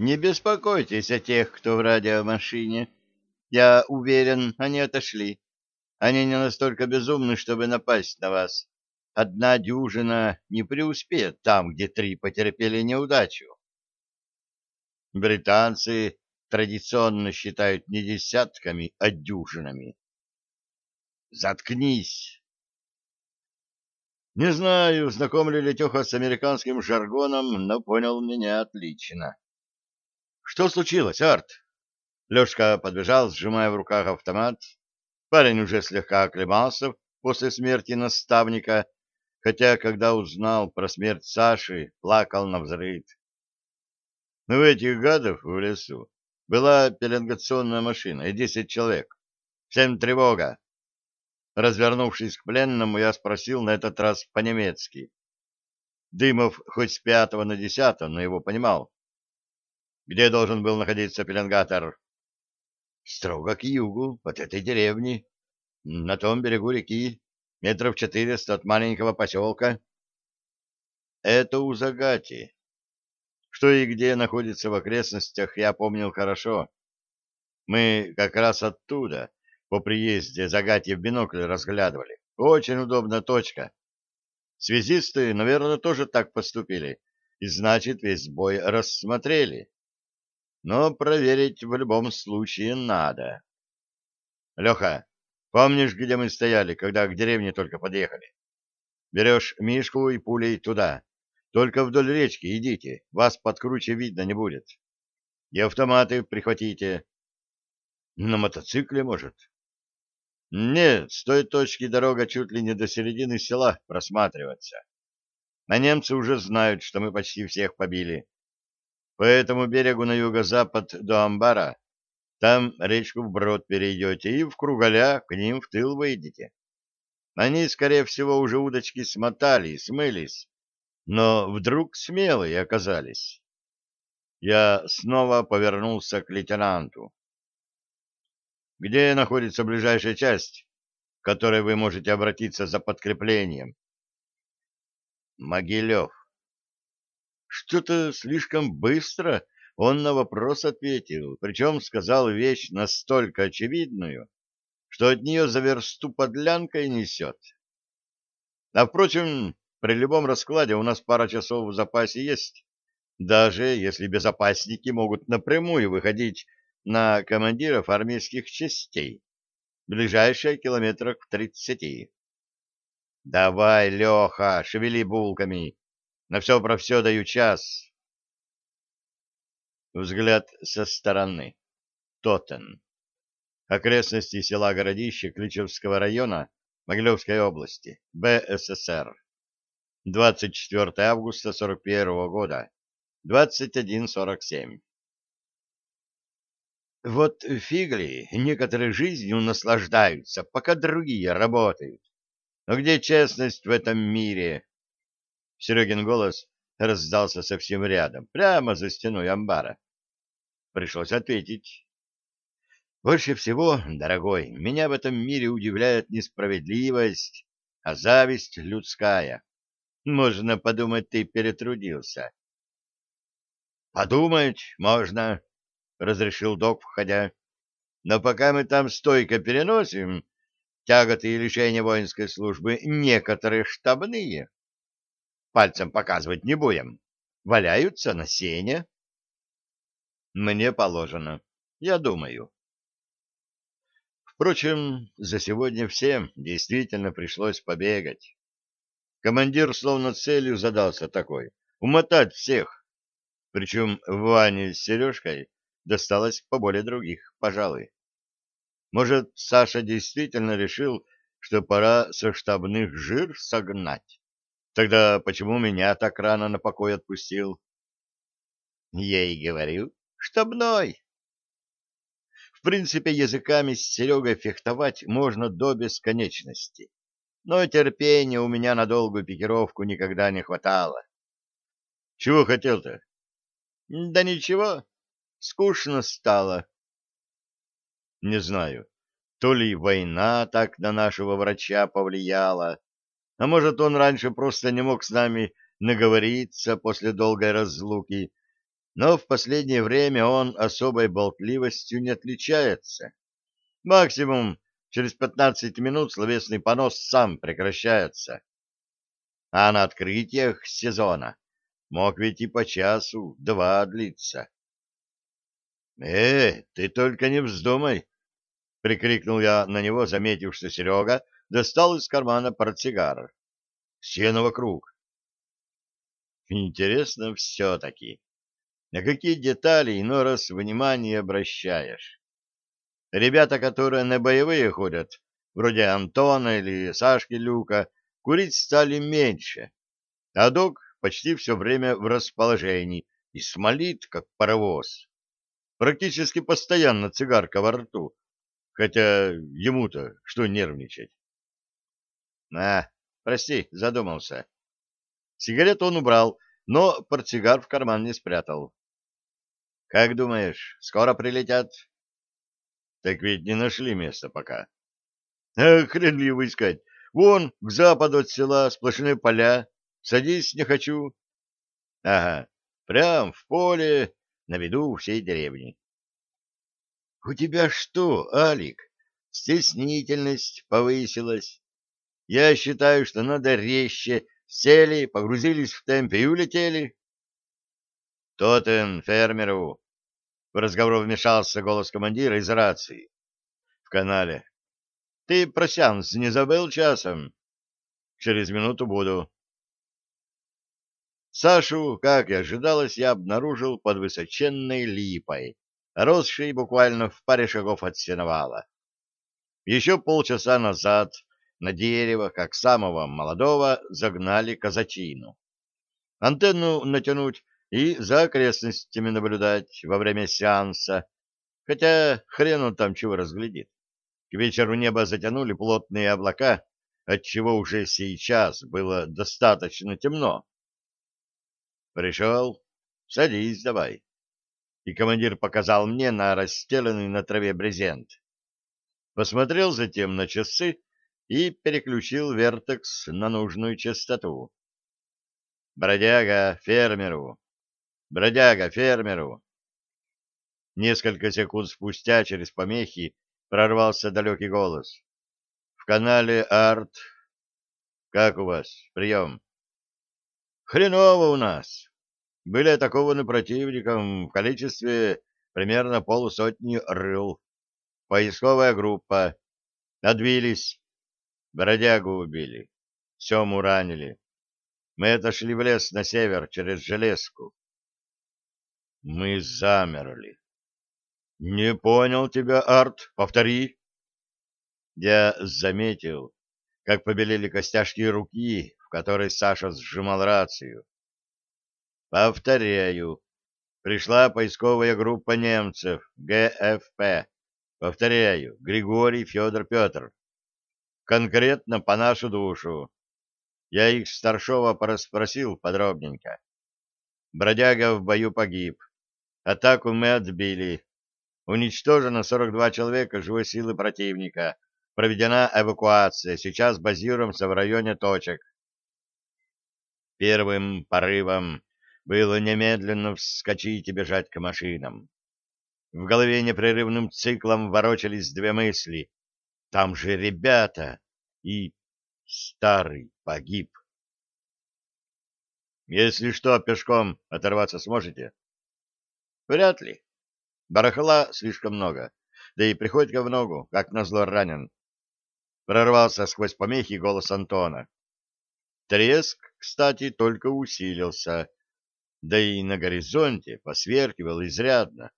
Не беспокойтесь о тех, кто в радиомашине. Я уверен, они отошли. Они не настолько безумны, чтобы напасть на вас. Одна дюжина не преуспеет там, где три потерпели неудачу. Британцы традиционно считают не десятками, а дюжинами. Заткнись! Не знаю, знаком ли Летеха с американским жаргоном, но понял меня отлично. Что случилось, Арт? Лешка подбежал, сжимая в руках автомат. Парень уже слегка оклемался после смерти наставника, хотя, когда узнал про смерть Саши, плакал на взрыв. У этих гадов в лесу была пеленгационная машина и десять человек. Всем тревога. Развернувшись к пленному, я спросил на этот раз по-немецки. Дымов хоть с пятого на десятое, но его понимал. Где должен был находиться пеленгатор? Строго к югу, от этой деревни, на том берегу реки, метров четыреста от маленького поселка. Это у Загати. Что и где находится в окрестностях, я помнил хорошо. Мы как раз оттуда, по приезде Загати в бинокль разглядывали. Очень удобная точка. Связисты, наверное, тоже так поступили, и значит, весь бой рассмотрели. Но проверить в любом случае надо. Леха, помнишь, где мы стояли, когда к деревне только подъехали? Берешь Мишку и пулей туда. Только вдоль речки идите, вас под круче видно не будет. И автоматы прихватите. На мотоцикле, может? Нет, с той точки дорога чуть ли не до середины села просматриваться. А немцы уже знают, что мы почти всех побили. По этому берегу на юго-запад до Амбара, там речку вброд перейдете и в круголя к ним в тыл выйдете. Они, скорее всего, уже удочки смотали и смылись, но вдруг смелые оказались. Я снова повернулся к лейтенанту. Где находится ближайшая часть, к которой вы можете обратиться за подкреплением? Могилев. Что-то слишком быстро он на вопрос ответил, причем сказал вещь настолько очевидную, что от нее за версту подлянкой несет. А, впрочем, при любом раскладе у нас пара часов в запасе есть, даже если безопасники могут напрямую выходить на командиров армейских частей, ближайшие километрах в тридцати. Давай, Леха, шевели булками, на все про все даю час. Взгляд со стороны. Тотен. Окрестности села Городище Кличевского района Могилевской области, БССР. 24 августа 41 года, 21.47. Вот фигли некоторые жизнью наслаждаются, пока другие работают. Но где честность в этом мире? Серегин голос раздался совсем рядом, прямо за стеной амбара. Пришлось ответить. Больше всего, дорогой, меня в этом мире удивляет несправедливость, а зависть людская. Можно подумать, ты перетрудился. — Подумать можно, — разрешил док, входя. — Но пока мы там стойко переносим тяготы и лишения воинской службы, некоторые штабные, пальцем показывать не будем, валяются на сене. — Мне положено, я думаю. Впрочем, за сегодня всем действительно пришлось побегать. Командир словно целью задался такой — умотать всех. Причем Ване с Сережкой досталось поболее других, пожалуй. Может, Саша действительно решил, что пора со штабных жир согнать? Тогда почему меня так рано на покой отпустил? Я и говорю, штабной. В принципе, языками с Серегой фехтовать можно до бесконечности но терпения у меня на долгую пикировку никогда не хватало. — Чего хотел-то? — Да ничего, скучно стало. — Не знаю, то ли война так на нашего врача повлияла, а может, он раньше просто не мог с нами наговориться после долгой разлуки, но в последнее время он особой болтливостью не отличается. Максимум через 15 минут словесный понос сам прекращается. А на открытиях сезона мог ведь и по часу, два длиться. — Э, ты только не вздумай! — прикрикнул я на него, заметив, что Серега достал из кармана портсигар. — Сено вокруг. Интересно все-таки, на какие детали иной раз внимание обращаешь. Ребята, которые на боевые ходят, вроде Антона или Сашки Люка, курить стали меньше, а док почти все время в расположении и смолит, как паровоз. Практически постоянно цигарка во рту, хотя ему-то что нервничать. А, прости, задумался. Сигарету он убрал, но портсигар в карман не спрятал. — Как думаешь, скоро прилетят? — Так ведь не нашли места пока. — А ли его искать? Вон, к западу от села сплошные поля. Садись, не хочу. — Ага, прям в поле, на виду всей деревни. — У тебя что, Алик, стеснительность повысилась? Я считаю, что надо резче сели, погрузились в темпе и улетели. Тотен фермеру. В разговор вмешался голос командира из рации. В канале. Ты про сеанс не забыл часом? Через минуту буду. Сашу, как и ожидалось, я обнаружил под высоченной липой, росшей буквально в паре шагов от сеновала. Еще полчаса назад на дерево, как самого молодого, загнали казачину. Антенну натянуть и за окрестностями наблюдать во время сеанса, хотя хрен он там чего разглядит. К вечеру небо затянули плотные облака, отчего уже сейчас было достаточно темно. Пришел, садись давай. И командир показал мне на расстеленный на траве брезент. Посмотрел затем на часы и переключил вертекс на нужную частоту. Бродяга фермеру, Бродяга, фермеру!» Несколько секунд спустя через помехи прорвался далекий голос. «В канале Арт. Как у вас? Прием!» «Хреново у нас. Были атакованы противником в количестве примерно полусотни рыл. Поисковая группа. Отбились. Бродягу убили. Сему ранили. Мы отошли в лес на север через железку. Мы замерли. Не понял тебя, Арт. Повтори. Я заметил, как побелели костяшки руки, в которой Саша сжимал рацию. Повторяю. Пришла поисковая группа немцев, ГФП. Повторяю, Григорий Федор Петр. Конкретно по нашу душу. Я их старшего порасспросил подробненько. Бродяга в бою погиб. Атаку мы отбили. Уничтожено 42 человека живой силы противника. Проведена эвакуация. Сейчас базируемся в районе точек. Первым порывом было немедленно вскочить и бежать к машинам. В голове непрерывным циклом ворочались две мысли. Там же ребята и старый погиб. Если что, пешком оторваться сможете? Вряд ли. Барахла слишком много, да и приходит в ногу, как назло ранен. Прорвался сквозь помехи голос Антона. Треск, кстати, только усилился, да и на горизонте посверкивал изрядно.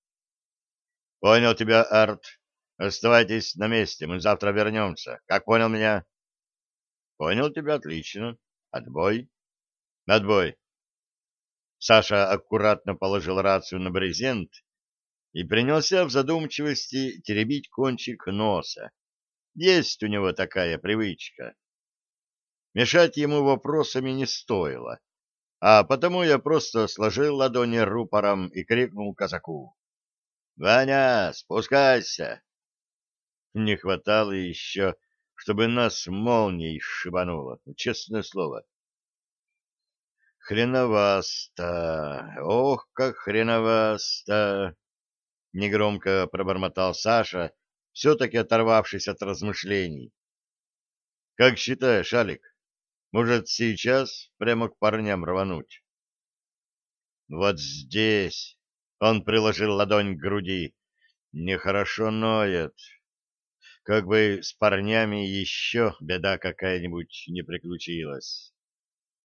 — Понял тебя, Арт. Оставайтесь на месте, мы завтра вернемся. Как понял меня? — Понял тебя отлично. Отбой. — Отбой. Саша аккуратно положил рацию на брезент и принялся в задумчивости теребить кончик носа. Есть у него такая привычка. Мешать ему вопросами не стоило, а потому я просто сложил ладони рупором и крикнул казаку. — Ваня, спускайся! Не хватало еще, чтобы нас молнией шибануло, честное слово. Хреновасто, ох, как хреновасто, негромко пробормотал Саша, все-таки оторвавшись от размышлений. Как считаешь, Алик, может, сейчас прямо к парням рвануть? Вот здесь, он приложил ладонь к груди, нехорошо ноет. Как бы с парнями еще беда какая-нибудь не приключилась.